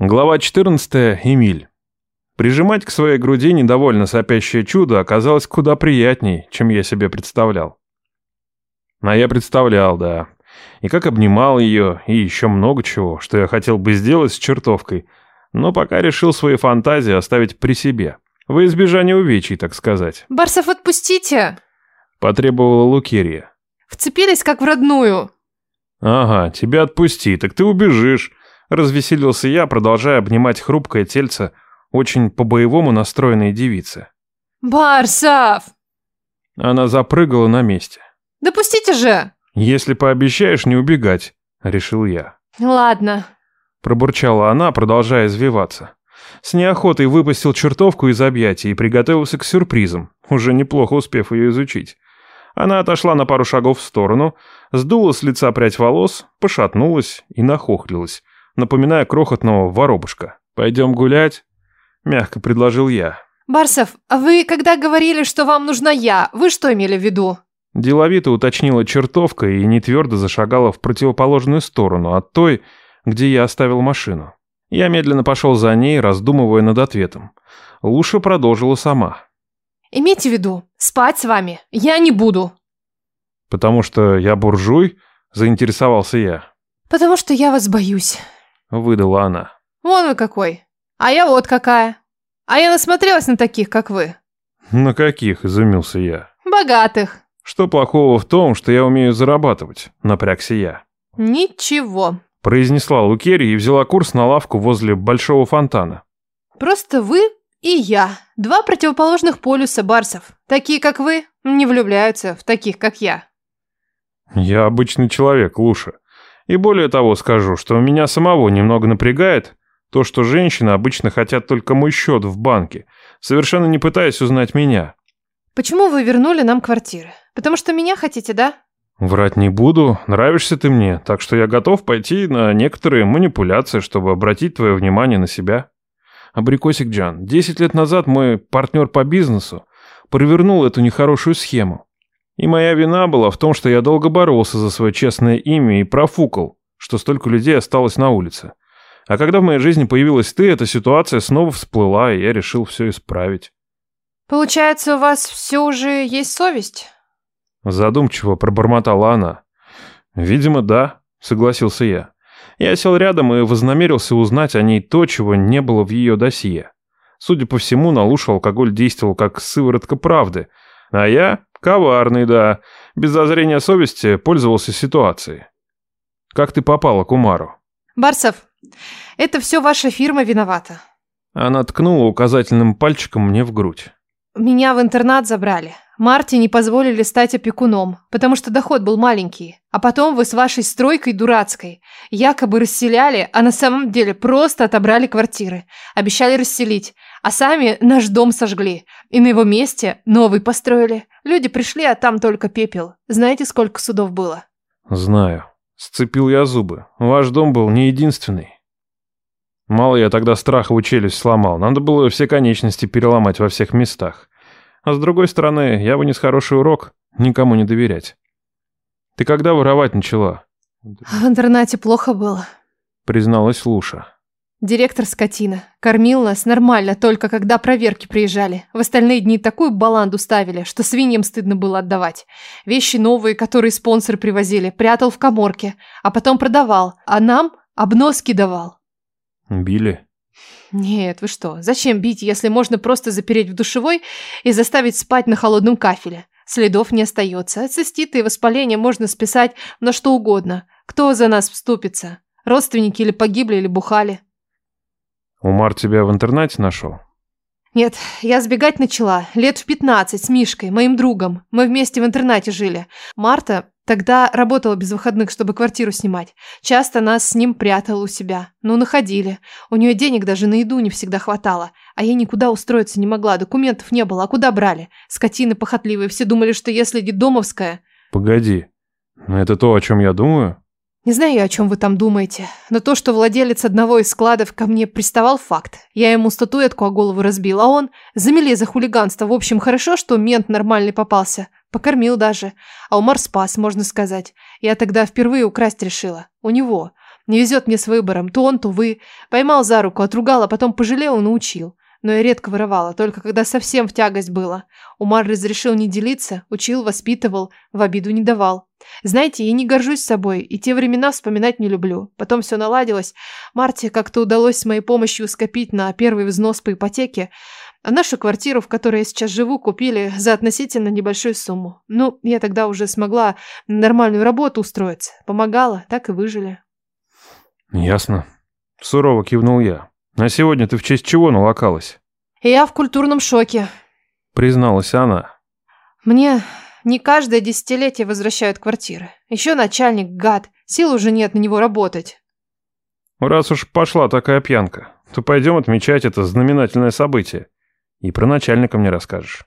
Глава 14. Эмиль. Прижимать к своей груди недовольно сопящее чудо оказалось куда приятней, чем я себе представлял. А я представлял, да. И как обнимал ее, и еще много чего, что я хотел бы сделать с чертовкой, но пока решил свои фантазии оставить при себе. Во избежание увечий, так сказать. «Барсов, отпустите!» Потребовала Лукерия. Вцепились, как в родную. «Ага, тебя отпусти, так ты убежишь», — развеселился я, продолжая обнимать хрупкое тельце очень по-боевому настроенной девицы. «Барсов!» Она запрыгала на месте. «Допустите же!» «Если пообещаешь не убегать», — решил я. «Ладно». Пробурчала она, продолжая извиваться. С неохотой выпустил чертовку из объятий и приготовился к сюрпризам, уже неплохо успев ее изучить. Она отошла на пару шагов в сторону, сдула с лица прядь волос, пошатнулась и нахохлилась, напоминая крохотного воробушка. «Пойдем гулять?» – мягко предложил я. «Барсов, а вы когда говорили, что вам нужна я, вы что имели в виду?» Деловито уточнила чертовка и нетвердо зашагала в противоположную сторону от той, где я оставил машину. Я медленно пошел за ней, раздумывая над ответом. Луша продолжила сама. «Имейте в виду, спать с вами я не буду». «Потому что я буржуй?» – заинтересовался я. «Потому что я вас боюсь», – выдала она. «Вон вы какой. А я вот какая. А я насмотрелась на таких, как вы». «На каких?» – изумился я. «Богатых». «Что плохого в том, что я умею зарабатывать?» – напрягся я. «Ничего», – произнесла Лукерия и взяла курс на лавку возле большого фонтана. «Просто вы и я. Два противоположных полюса барсов. Такие, как вы, не влюбляются в таких, как я». «Я обычный человек, Луша. И более того скажу, что меня самого немного напрягает то, что женщины обычно хотят только мой счет в банке, совершенно не пытаясь узнать меня». «Почему вы вернули нам квартиры? Потому что меня хотите, да?» «Врать не буду. Нравишься ты мне, так что я готов пойти на некоторые манипуляции, чтобы обратить твое внимание на себя». Абрикосик Джан, десять лет назад мой партнер по бизнесу провернул эту нехорошую схему. И моя вина была в том, что я долго боролся за свое честное имя и профукал, что столько людей осталось на улице. А когда в моей жизни появилась ты, эта ситуация снова всплыла, и я решил все исправить. Получается, у вас все уже есть совесть? Задумчиво пробормотала она. Видимо, да, согласился я. Я сел рядом и вознамерился узнать о ней то, чего не было в ее досье. Судя по всему, на Лушу алкоголь действовал как сыворотка правды, а я Коварный, да. Без зазрения совести пользовался ситуацией. Как ты попала к Умару? Барсов, это все ваша фирма виновата. Она ткнула указательным пальчиком мне в грудь. Меня в интернат забрали. Марте не позволили стать опекуном, потому что доход был маленький. А потом вы с вашей стройкой дурацкой якобы расселяли, а на самом деле просто отобрали квартиры. Обещали расселить, а сами наш дом сожгли. И на его месте новый построили. Люди пришли, а там только пепел. Знаете, сколько судов было? Знаю. Сцепил я зубы. Ваш дом был не единственный. Мало я тогда страховую челюсть сломал. Надо было все конечности переломать во всех местах. А с другой стороны, я вынес хороший урок никому не доверять. Ты когда воровать начала? В интернате плохо было, призналась Луша. Директор скотина. Кормил нас нормально, только когда проверки приезжали. В остальные дни такую баланду ставили, что свиньям стыдно было отдавать. Вещи новые, которые спонсоры привозили, прятал в коморке, а потом продавал, а нам обноски давал. Били? Нет, вы что, зачем бить, если можно просто запереть в душевой и заставить спать на холодном кафеле? Следов не остается. От цистита и воспаления можно списать на что угодно. Кто за нас вступится? Родственники или погибли, или бухали. Умар тебя в интернате нашел? Нет, я сбегать начала лет в 15 с Мишкой, моим другом. Мы вместе в интернате жили. Марта тогда работала без выходных, чтобы квартиру снимать. Часто нас с ним прятала у себя. Ну, находили. У нее денег даже на еду не всегда хватало. А я никуда устроиться не могла, документов не было. А куда брали? Скотины похотливые. Все думали, что если детдомовская... Погоди. Это то, о чем я думаю? Не знаю, о чем вы там думаете, но то, что владелец одного из складов ко мне приставал, факт. Я ему статуэтку о голову разбил, а он замели за хулиганство. В общем, хорошо, что мент нормальный попался. Покормил даже. А Умар спас, можно сказать. Я тогда впервые украсть решила. У него. Не везет мне с выбором. То он, то вы. Поймал за руку, отругал, а потом пожалел и научил. Но я редко воровала, только когда совсем в тягость было. Умар разрешил не делиться, учил, воспитывал, в обиду не давал. Знаете, я не горжусь собой, и те времена вспоминать не люблю. Потом все наладилось. Марте как-то удалось с моей помощью скопить на первый взнос по ипотеке. А нашу квартиру, в которой я сейчас живу, купили за относительно небольшую сумму. Ну, я тогда уже смогла нормальную работу устроиться. Помогала, так и выжили. Ясно. Сурово кивнул я. А сегодня ты в честь чего налокалась? Я в культурном шоке. Призналась она. Мне не каждое десятилетие возвращают квартиры. Еще начальник гад. Сил уже нет на него работать. Раз уж пошла такая пьянка, то пойдем отмечать это знаменательное событие. И про начальника мне расскажешь.